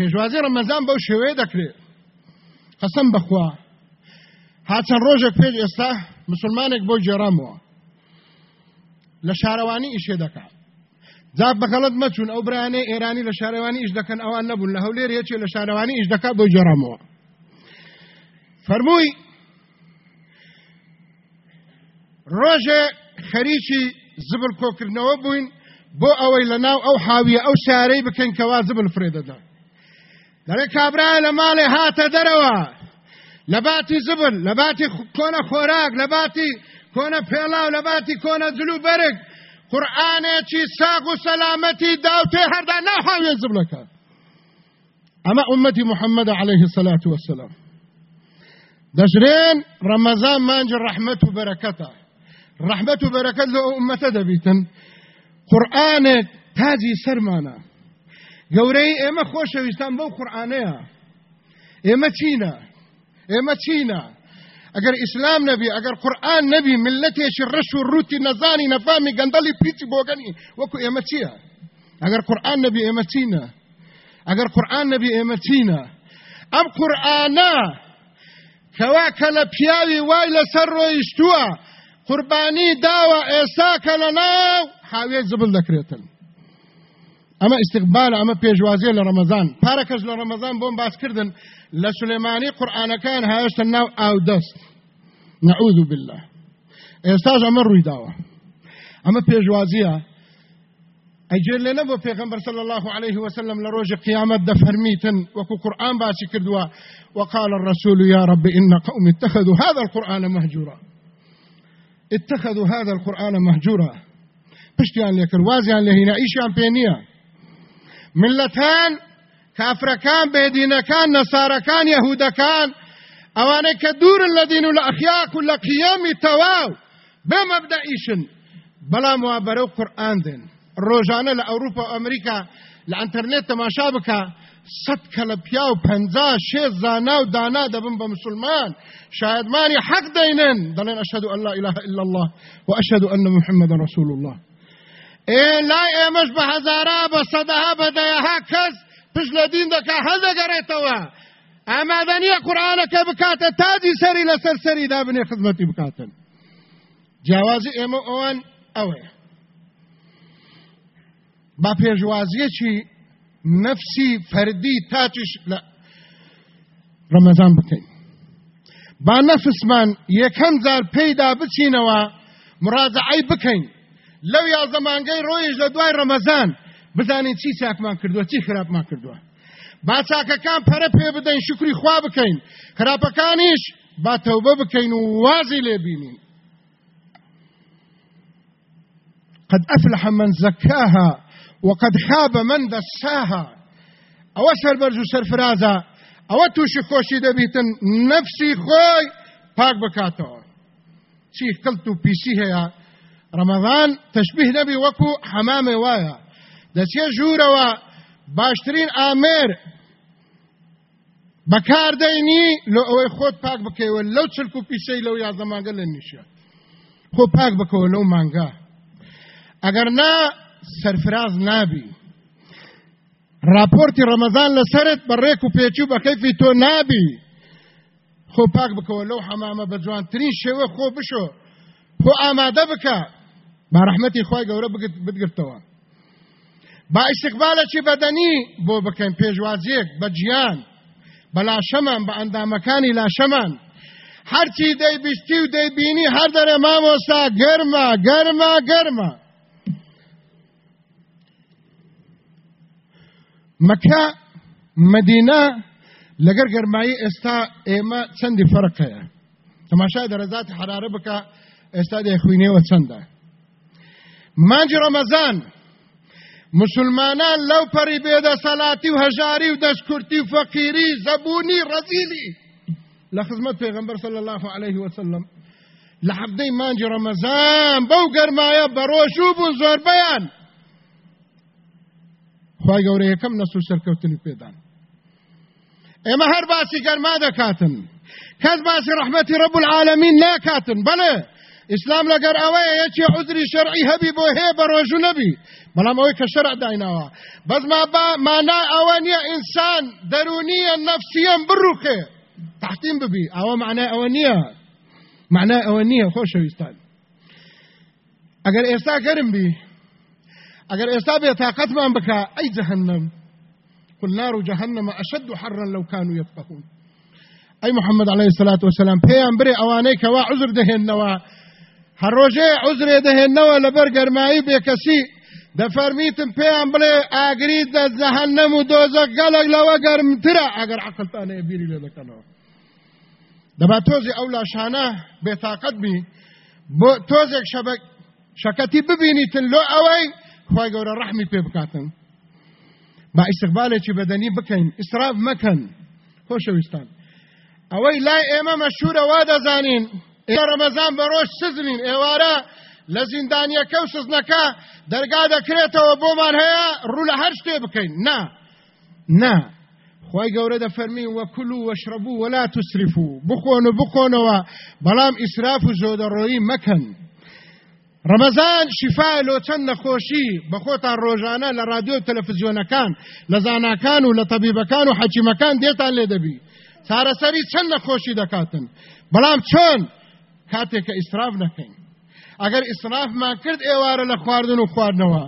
پێشوازی ڕەمەزان بەو شێوەیە دەکرێت. قەسم بخوا. هاچەند ڕۆژێک پێش ئێستا مسلمانێک بۆ جێرامەوە. لە شارەوانی ئیشێ دەکات جاب بەخەڵت مەچون ئەو برانێ ئێرانی لە شارەوانی ئیش دەکەن ئەوان نەبوون. لە هەولێر یەکێ لە شارەوانی ئیش دەکات بۆ جێرامەوە. فەرمووی ڕۆژێ خەریکی زبل کۆکردنەوە بووین بۆ ئەوەی لە ناو ئەو حاویە ئەو شارەی بکەین کەوا زبل فرێدەدا دەڵێ کابرا لە ماڵێ هاتە دەرەوە. لە باتی زبل لە باتی کۆنە خۆراک لە باتی کۆنە پێڵاو لە باتی کۆنە جلو بەرگ قورآانێکی ساغ و سەلامەتی داوتێ هەردا ناهاوێ زبلەکە ئەمە ئومەتی محەممەد عليه الصلاة والسلام دەژرێن ڕەمەزان مانج ڕەحمەت و بەرەکەتە. ڕەحمەت و بەرەکەت لە ئومەتە دەبیتن. قورآانێک تاجی سەرمانە. گەورەی ئێمە خۆشەویستان بەو قورآانەیە. ئێمە چینە؟ ئێمە چینە؟ ئەگەر ئیسلام نەبی ئەگەر قورآن نەبی ملەتێکی ڕەش و ڕوتی نەزانی نەفامی گەندەڵی پیچی بۆگەنی وەکو ئێمە چییە؟ ئەگەر قورآن نەبی ئێمە چینە. ئەگەر قورآن نەبی ئێمە چینە. ئەم قورآانە کەوا کە لە پیاوی وای لەسەر ڕۆیشتووە قوربانی داوە ئێستا کە لە ناو حاوێ زبل دەکرێتن. ئەمە استقبال ئەمە پێشوازیە لە ڕەمەزان پارەکەش لە ڕەمەزان بۆم باسکردن لە سلێمانی قورآانەکان هاشتە ناو ئاو دەست. نعوذ بالله. ئێستاش ئەمە ڕووی داوە. ئەمە پێشوازیە. ئەجێر لێ نەبوو پێغمبەر صلى الله عليه وسلم لروج قيامت دفرميتن وكو قرآن باشي كردوا وقال الرسول يا رب إن قوم اتخذوا هذا القرآن مهجورا. اتخذوا هذا القرآن مهجورا. پشتیان لێکرد وازیان لە هینە ئیشیان ملەتان کافرەکان بێدینەکان نەسارەکان یەهودەکان. ئەوانەی کە دوورن لە دین و لە ئەخیاک و لە قیەمی تەواو بێ مەبدەئیشن. بەڵام وا بەرەو قورئان دێن. ڕۆژانە لە ئەوروپا و ئەمریکا لە ئەنتەرنێت تەماشا زانا و دانا دەبن بە مسلمان. شایدمانی حەق دەینن. دەڵێن ئەشهد ئەن لا إله إلا الله وأشهد أن محمدا رسول الله. لای ئێمەش بە هەزارا بە سەدەها بەدەیەها کەس پشت لە دین دەکا هەڵدەگەڕێتەوە ئامادەنیە قورآانەکە بکاتە تاجی سەری لەسەر سەریدا بنێ خزمەتی بکاتن جیاوازی ئێمە ئەوان ئەوەیە با پێشوازیەکی نفسی فەردی تاچش لە ڕەمەزان بکەین با نەفسمان یەکەم جار پێیدا بچینەوە مڕازعی بکەین لەو یا زەمانگەی ڕۆیش لە دوای ڕەمەزان. بزانین چی چاکمان کردووە چی خراپمان کردووە؟ با چاکەکان پەرە پێ بدەین شکری خوا بکەین. خراپەکانیش با تەوبە بکەین و وازی لێبینین قد أفلح من زكاها وقد خاب من دساها. أو سربرز سرفرازا أو توشي خوشي دبيتن نفسي خوي پاک بکاتەوە. چی کەلت و پیسی هەیە؟ ڕەمەضان تەشبیه نەبی وەکو حەمامێ وایە. دەچێ ژوورەوە باشترین ئامێر بەکاردەینی لە ئەوەی خۆت پاک بکەیەوە لەو چلک و پیسەی لەو یازەمانگە لە نیشە. خۆ پاک بکەوە لەو مانگا. ئەگەر نا سەرفراز نابی. راپۆرتی ڕەمەزان لەسرت بە ڕێک و پێچوو بە کەیفی تۆ نابی. خۆ پاک بکەوە لەو حەمامە بە جوانترین شێوە خۆ بشۆ. خۆ ئامادە بکە. با ڕەحمەتی خی گەورە بگرتەوە با ئیسقبالێکی بەدەنی بۆ بکەین پێشوازیەک بە گیان بە لاشەمان بە ئەندامەکانی لاشەمان. هەرچی دەیبیستی و دەیبینی هەر دەرە مامۆستا گەرمە گەرمە گەرمە. مەکە مدینە لەگەر گەرمایی ئێستا ئێمە چەندی فەرقەیە؟ تەماشای دەرەزاتی حرارە بکە ئێستا دەیخوینەوە چەندە؟ مانجی ڕەمەزان مسلمانان لەو پەری بێدە سەلاتی و هەژاری و دەستکورتی و فەقیری زەبوونی ڕەزیلی لە خزمەت پێغەمبەر صلی الله عليه وسلم. لە حەفتەی مانجی ڕەمەزان بەو گەرمایە بەڕۆژوو بوون زۆربەیان خی گەورە یەکەم نەس و سەرکەوتنی پێدان ئێمە هەر باسی گەرما دەکاتن کەس باسی ڕەحمەتی ڕەب العالمین ناکاتن بەڵێ ئیسلام لەگەر ئەوەیە یەکی عذری شەرعی هەبی بۆ هەیە بە ڕۆژوو نەبی. بەڵام ئەوەی کە شەرع دایناوە. بەس ما با مانا ئەوە نییە ئینسان دەرونیە نەفسیەم بڕوخێ. تحتیم ببی. ئەوە معنای ئەوە نییە. معنای ئەوە نییە خۆشەویستان ئەگەر ئێستا گەرم بی ئەگەر ئێستا بێ تااقەتمان بکە ئەی جەهنم. قل نار جهنم أشد حرا لو كانوا يفقهون. أي محمد عليه الصلاة والسلام بري أواني كوا عذر دهن نوا هەڕۆژێ عزرێ دەهێنەوە لەبەر گەرمایی بێکەسی دەفەرمیتم پێیان بڵێ ئاگری دە زەهەنەم و دۆزە گەلک لەوە گەرمترە ئەگەر عقلتانەیە بیری لێ دەکەنەوە دەبا تۆزی ئەو لاشانە بێتاقەت بی. بۆ تۆزێک شەبک شەکەتی ببینیتن لۆ ئەوەی خی گەورە ڕەحمی پێ بکاتن. با ئیسقبالێکی بەدەنی بکەین ئیسراف مەکەن خۆشەویستان ئەوەی لای ئێمە مەشهورە وا دەزانین ئێ ڕەمەزان بە ڕۆژ سزنین ئێوارە لە زیندانیەکە و سزنەکە دەرگا دەکرێتەوە بۆمان هەیە ڕوو لە هەر شتێ بکەین. نا نا. خی گەورە دەفەرمی وەکل و وەشربوو وەلا توسریفو. بخۆن و بخۆنەوە. بەڵام ئیسراف و زۆدەڕۆیی مەکەن. ڕەمەزان شیفای لۆ چەند نەخۆشی بە خۆتان ڕۆژانە لە رادیۆ تەلەفزیۆنەکان لە زاناکان و لە تەبیبەکان و حەکیمەکان دێتان لێ دەبی. چارەسەری چەند نەخۆشی دەکاتن؟ بەڵام چۆن؟ کاتێک کە ئیسراف نەکەین. ئەگەر ئیسرافمان کرد ئێوارە لە خواردن و خواردنەوە.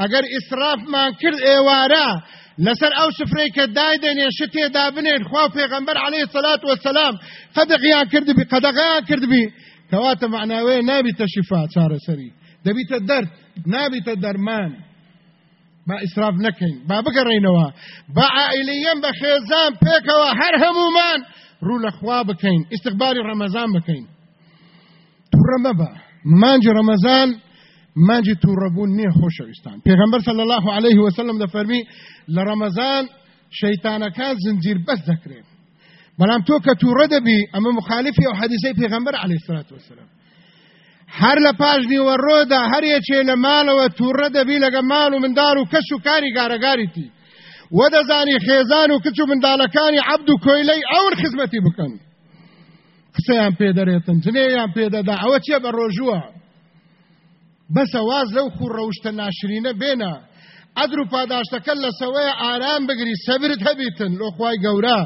ئەگەر ئیسرافمان کرد ئێوارە لەسەر ئەو سفرەی کە دایدەنێ شتێدا بنێن خوا پێغەمبەر عليه سەلات وەسەلام قەدەغیان کردبی قەدەغیان کردبی کەواتە معناوەیە نابیتە شیفا چارەسەری. دەبیتە دەرد نابیتە دەرمان. با ئیسراف نەکەین با بگەڕێنەوە با عائلیەن بە خێزان پێکەوە هەر هەمومان ڕوو لە خوا بکەین. ئیستقباری ڕەمەزان بکەین. تووڕە مەبە مانجی ڕەمەزان مانجی تووڕەبوون نییە خۆشەویستان پێغەمبەر صلی الله عليه وسلم دەفەرمی لە ڕەمەزان شەیتانەکان زنجیر بەس دەکرێت بەڵام تۆ کە تووڕە دەبی ئەمە مخالفی ئەو حەدیسەی پێغەمبەر عليه الصلاة والسلام. هەر لە پاش نیوەڕۆدا هەر یەکێ لە ماڵەوە تووڕە دەبی لەگە ماڵ و مندار و کەس و کاری گارەگاریتی وە دەزانی خێزان و کچ و منداڵەکانی عەبد و کۆیلەی ئەوڕ خزمەتی قسەیان پێ دەرێتن. جنێیان پێدەدا ئەوە چیە بە ڕۆژووە؟ بەسە واز لەو خوڕ ڕەوشتە ناشرینە بێنە. ئەدر و پاداشتەکە لە سەوەیە ئارام بگری سەبرت هەبیتن. لۆ خوای گەورە.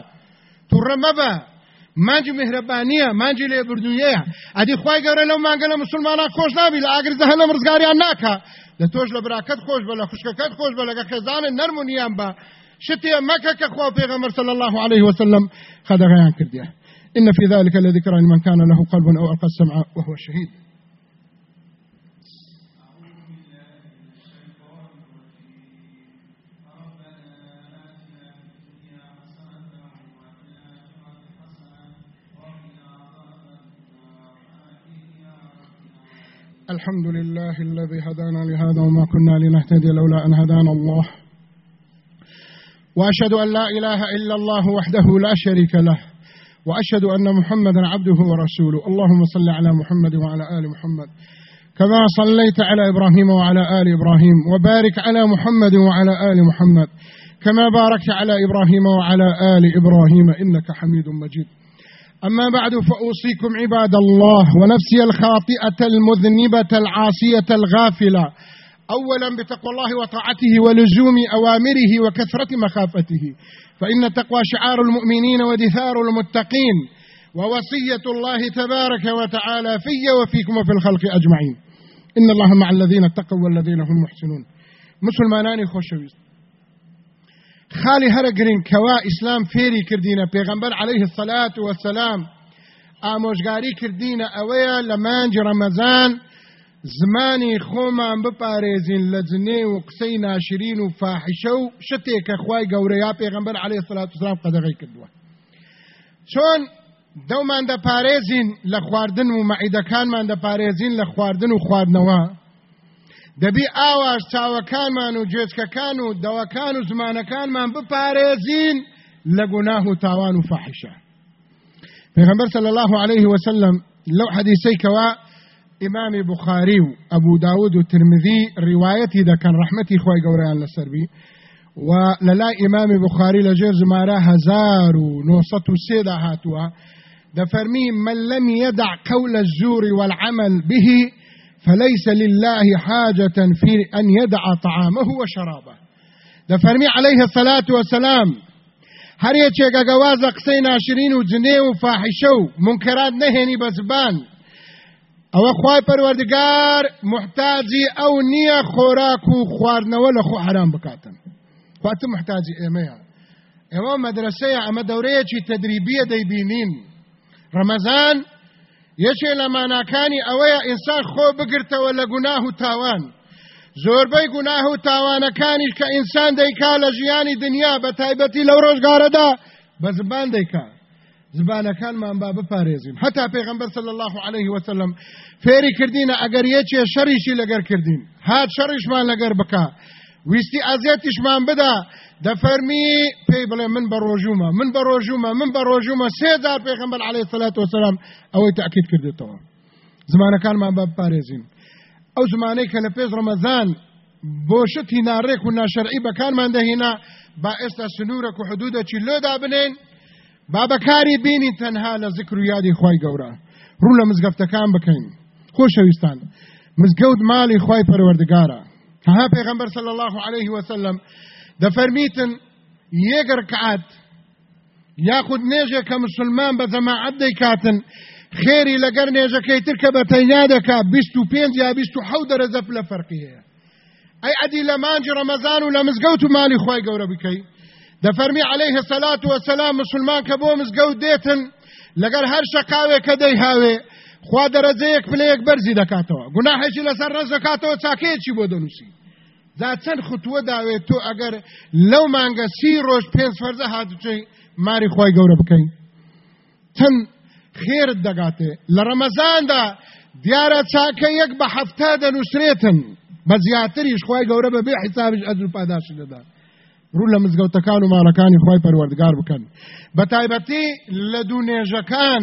تووڕە مەبە. مانجی مهرەبانیە مانجی لێبردوویەیە. ئەدی خی گەورە لەو مانگە لە مسلمانان خۆش نابی لە ئاگر زەهە لە مرزگاریان ناکە لە تۆش لە براکەت خۆش بە لە خوشکەکەت خۆش بە لەگە خێزانە نەرمونیان بە. شتێ مەکە کە خوا پێغەمبەر صلی الله عليه وسلم خدەغیان کردیە. إن في ذلك لذكرى لمن كان له قلب أو ألقى السمع وهو شهيد. الحمد لله الذي هدانا لهذا وما كنا لنهتدي لولا أن هدانا الله. وأشهد أن لا إله إلا الله وحده لا شريك له. وأشهد أن محمدا عبده ورسوله. اللهم صل على محمد وعلى آل محمد. كما صليت على إبراهيم وعلى آل إبراهيم وبارك على محمد وعلى آل محمد. كما باركت على إبراهيم وعلى آل إبراهيم إنك حميد مجيد. أما بعد فأوصيكم عباد الله ونفسي الخاطئة المذنبة العاصية الغافلة. أولا بتقوى الله وطاعته ولزوم أوامره وكثرة مخافته. فإن التقوى شعار المؤمنين ودثار المتقين ووصية الله تبارك وتعالى في وفيكم وفي الخلق أجمعين. إن الله مع الذين اتقوا والذين هم محسنون. مسلمانان خوشويست. خالی هەرە گرنگ کەوا ئیسلام فێری پێغەمبەر عليه الصلاة والسلام ئامۆژگاری ئەوەیە لە مانجی ڕەمەزان زمانی خۆمان بپارێزین لە جنێ و قسەی ناشرین و فاحشە و شتێک کە خوای گەورەیا پێغەمبەر عليه الصلاة والسلام قەدەغی کردووە. چۆن دەومان دەپارێزین لە خواردن و مەعیدەکانمان دەپارێزین لە خواردن و خواردنەوە. دەبی ئاواش چاوەکانمان و گوێچکەکان و دەوەکان و زمانەکانمان بپارێزین لە گوناه و تاوان و فاحشە. پێغەمبەر صلی الله عليه وسلم لەو حەدیسەی کەوا ئیمامی بخاری و ئەبوو داود و ترمذی ڕیوایەتی دەکەن ڕەحمەتی خۆی گەورەیان لەسەربی و لەلای ئیمامی بخاری لەژێر ژمارە هزار و نۆسەد و سێدا هاتووە دەفەرمی من لم يدع قول الزور والعمل به فليس لله حاجة في أن يدع طعامه وشرابه. دفرمي عليه الصلاة والسلام هر یەکێکە گەوازە قسەی ناشرین و جنێ و فاحیشە ئەوە خی پەروەردگار محتاجی ئەو نییە خۆراک و خواردنەوە لە خۆ حرام بکاتن. خواتە محتاجی ئێمەیە. ئێوە مەدرسەیە ئەمە دەورەیەکی تدریبیە دەیبینین. ڕەمەزان یەکێ لە ماناکانی ئەوەیە ئینسان خۆ بگرتەوە لە گوناه و تاوان. زۆربەی گوناه و تاوانەکانی کە ئینسان دەیکا لە ژیانی دنیا بە تایبەتی لەو ڕۆژگارەدا بە زبان دەیکا. زبانەکانمان با بپارێزین هەتا پێغمبەر صلی الله عليه وسلم فێری کردینە ئەگەر یەکێ شەریشی لەگەر کردین. هات شەڕیشمان لەگەر بکە ویستی ئازیەتیشمان بدا دەفەرمی پێی بڵێ من بە ڕۆژومە من بە ڕۆژومە من بە ڕۆژومە سێدار پێغمبەر عليه الصلاة والسلام ئەوەی تأکید کردێتەوە زمانەکانمان بە پارێزین ئەو زمانەی کە لە پێش ڕەمەزان بۆ شتی ناڕێک و ناشەرعی بەکارمان دەهینا با ئێستا سنوورە و حدودەکی لۆدا بنێن با بەکاری بینی تەنها لە ذکر و یادی خی گەورە. ڕوو لە مزگەفتەکان بکەین. خۆشەویستان مزگەوت ماڵی خی پەروەردگارە. ها پێغمبەر صلی الله عليه وسلم دەفەرمیتن یەک ڕکعات یاخود نێژێک کە مسلمان بە جەماعەت دەیکاتن خێری لەگەر نێژەکەی تر کە بە تەنیا دەکا 25 یا 27 دەرەجە لە فەرقی هەیە. ئەی ئەدی لە مانجی ڕەمەزان و لە و مالی خۆی گەورە بکەی. دەفەرمی عليه الصلاة والسلام مسلمان کە بۆ مزگەوت دێتن لەگەر هەر شەقاوێک کە دەی هاوێ خوا دەرەجەیەک پلەیەک بەرزی دەکاتەوە گوناحێکی لەسەر ڕەز دەکاتەوە چاکەیەکی بۆ دەنووسی دا چەند خوتووە داوێت تۆ ئەگەر لەو مانگە سی ڕۆژ پێنج فەرزە هاتوچەی ماری خۆی گەورە بکەین چەند خێرت دەگاتێ لە ڕەمەزاندا دیارە چاکە یەک بە هەفتە دەنووسرێتن بە زیاتریش خۆی گەورە بە بێ حیسابش ئەدر پاداشی دەدا ڕوو لە مزگەوتەکان و ماڵەکانی خۆی پەروەردگار بکەن. بە تایبەتی لە دوو نێژەکان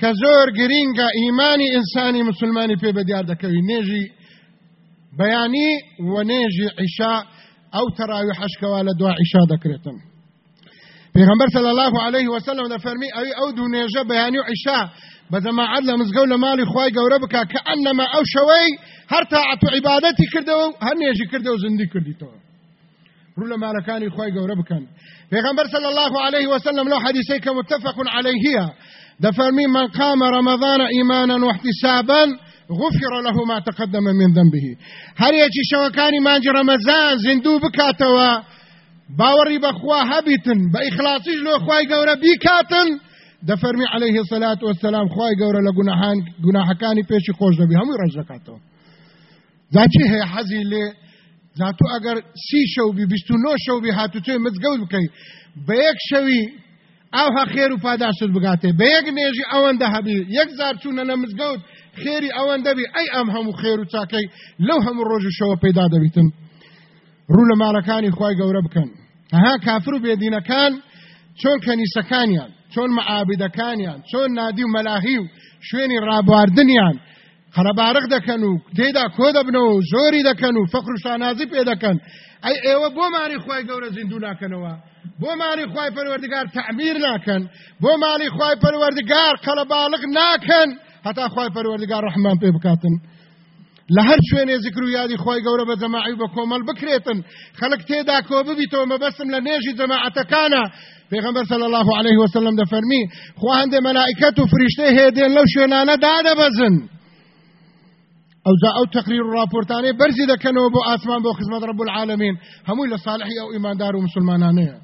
کە زۆر گرینگە ئیمانی ئینسانی مسلمانی پێ بە دیار دەکەوی نێژی بەیانی و نێژی عیشا ئەو تەراوی حەشکەوە لە دو عیشا دەکرێتن. صلی الله عليه وسلم دەفەرمی ئەوی ئەو دوو نێژە بەیانی و عیشا بە جەماعەت لە مزگەوت لە ماڵی خی گەورە بکە کە ئەنەما ئەو شەوەی هەر تاعەت و عیبادەتی کردەوە هەر نێژی کردەوە زندی ڕوو لە مالەکانی خی گەورە بکەن صلى الله عليه وسلم لو حديثي كمتفق عليه هي دفرمي من قام رمضان إيمانا واحتسابا غفر له ما تقدم من ذنبه. هر یەکی شەوەکانی مانجی ڕەمەزان زیندوو بکاتەوە باوەڕی بەخوا هەبیتن بە ئیخلاصیش لۆ خوای گەورە بیکاتن. دەفەرمی عليه الصلاة والسلام خوای گەورە لە گوناحەکانی پێشی خۆش دەبی هەمووی ڕەش دەکاتەوە زاچی هەیە زاتو ئەگەر سی شەو بی بیست و نۆ شەو بی هاتوتوێ مزگەوت بکەیت بە یەک شەوی ئاها خێر و پاداشت بگاتێ بە یەک نێژی ئەوەندە هەبی یەک زار چوونە نە مزگەوت خێری ئەوەندە بی ئەی ئەم هەموو خێر و چاکەی لەو هەموو ڕۆژ و شەوە پەیدا دەبیتن. ڕوو لە ماڵەکانی خی گەورە بکەن. ئەها کافر و بێدینەکان چۆن کەنیسەکانیان چۆن مەعابدەکانیان چۆن نادی و مەلاهی و شوێنی ڕابواردنیان خەرەبارق دەکەن و تێدا کۆ دەبنەوە و زۆری دەکەن و فەخر و شانازی پێ دەکەن. ئەی ئێوە بۆ ماری خی گەورە زیندوو ناکەنەوە. بۆ ماری خی پەروەردگار تعمیر ناکەن. بۆ مالی خی پەروەردگار قەلەباڵق ناکەن. هەتا خی پەروەردگار ڕحمان پێ بکاتن. لە هەر شوێنێ زیکر و یادی خۆی گەورە بە جەماعی بە کۆمەڵ بکرێتن. خەڵک تێدا کۆ ببیتەوە مەبەستم لە نێژی جەماعەتەکانە. پێغمبەر صلی الله عليه وسلم دەفەرمی خوا هەندێ مەلائکەت و فریشتەی هێدێن لەو شوێنانە دادەبەزن. ئەو جا ئەو تقریر و راپۆرتانەی بەرزی دەکەنەوە بۆ ئاسمان بۆ خزمەت رب العالمین هەمووی لە صالحی ئەو ئیماندار و مسلمانانەیە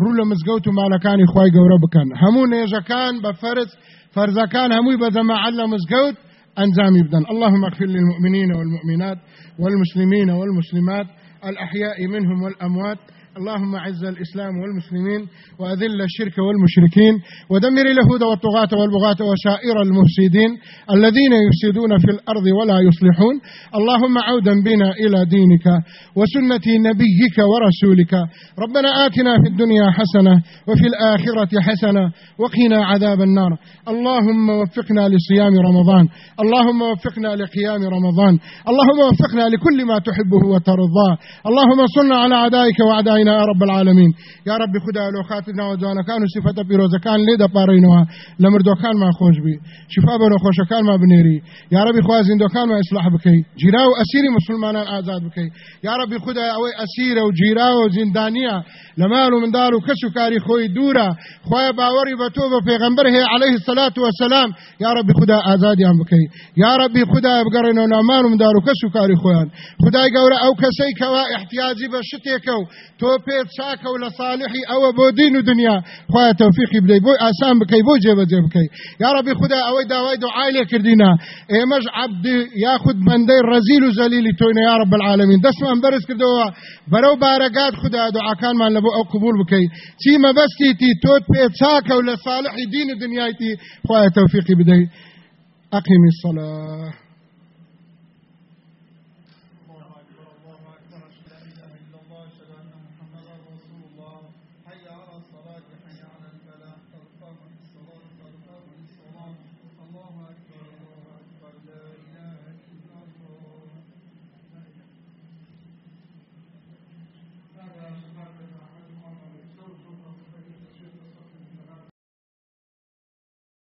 ڕوو لە مزگەوت و ماڵەکانی خی گەورە بکەن. هەموو نێژەکان بە فەرز فەرزەکان هەمووی بە جەماعەت لە مزگەوت أنزامي بدن اللهم اغفر للمؤمنين والمؤمنات والمسلمين والمسلمات الأحياء منهم والأموات. اللهم اعز الإسلام والمسلمين وأذل الشرك والمشركين ودمر اليهود والطغاة والبغاة وسائر المفسدين الذين يفسدون في الأرض ولا يصلحون. اللهم عودا بنا إلى دينك وسنة نبيك ورسولك. ربنا آتنا في الدنيا حسنة وفي الآخرة حسنة وقنا عذاب النار. اللهم وفقنا لصيام رمضان. اللهم وفقنا لقيام رمضان. اللهم وفقنا لكل ما تحبه وترضاه. اللهم صلنا على عدائك وعدائنا يا رب العالمين. يا رب خدا لو خاتنا وجوانا كانوا صفة بيروز كان ليدا بارينوا لمردو كان ما خوش بي. شفاء بنو خوش كان ما بنيري. يا رب خوازين دو كان ما إصلاح بكي. جيراو أسيري مسلمان آزاد بكي. يا رب خدا أوي أسير وجيراو زندانية لمالو من دارو كسو كاري خوي دورا. خويا باوري بتوبة پیغمبره عليه والسلام يا رب خدا آزادي هم بكي يا رب خدا بقرنا نامانو من دارو كسو كاري خويان خدا قورا أو كسي كوا احتياجي تو پێت چاکە و لە صالحی ئەوە بۆ دین و دنیا خخوای تەوفیقی بدەیت بۆی ئاسان بکەی بۆ جێبەجێ بکەیت یاڕبی خدا ئەوەی داوای دوعای لێ کردینە ئێمەش عبد یاخود بەندەی ڕەزیل و زەلیلی تۆینە یا رب العالمین دەستمان بەرز کردەوە بەرەو بارەگات خدا دوعاکانمان لە بۆ ئەو قبول بکەیت چی مەبەستیتی تۆت پێ چاکە و لە صالحی دین و دنیایتی خخوای تەوفیقی بدەیت أقم الصلاة.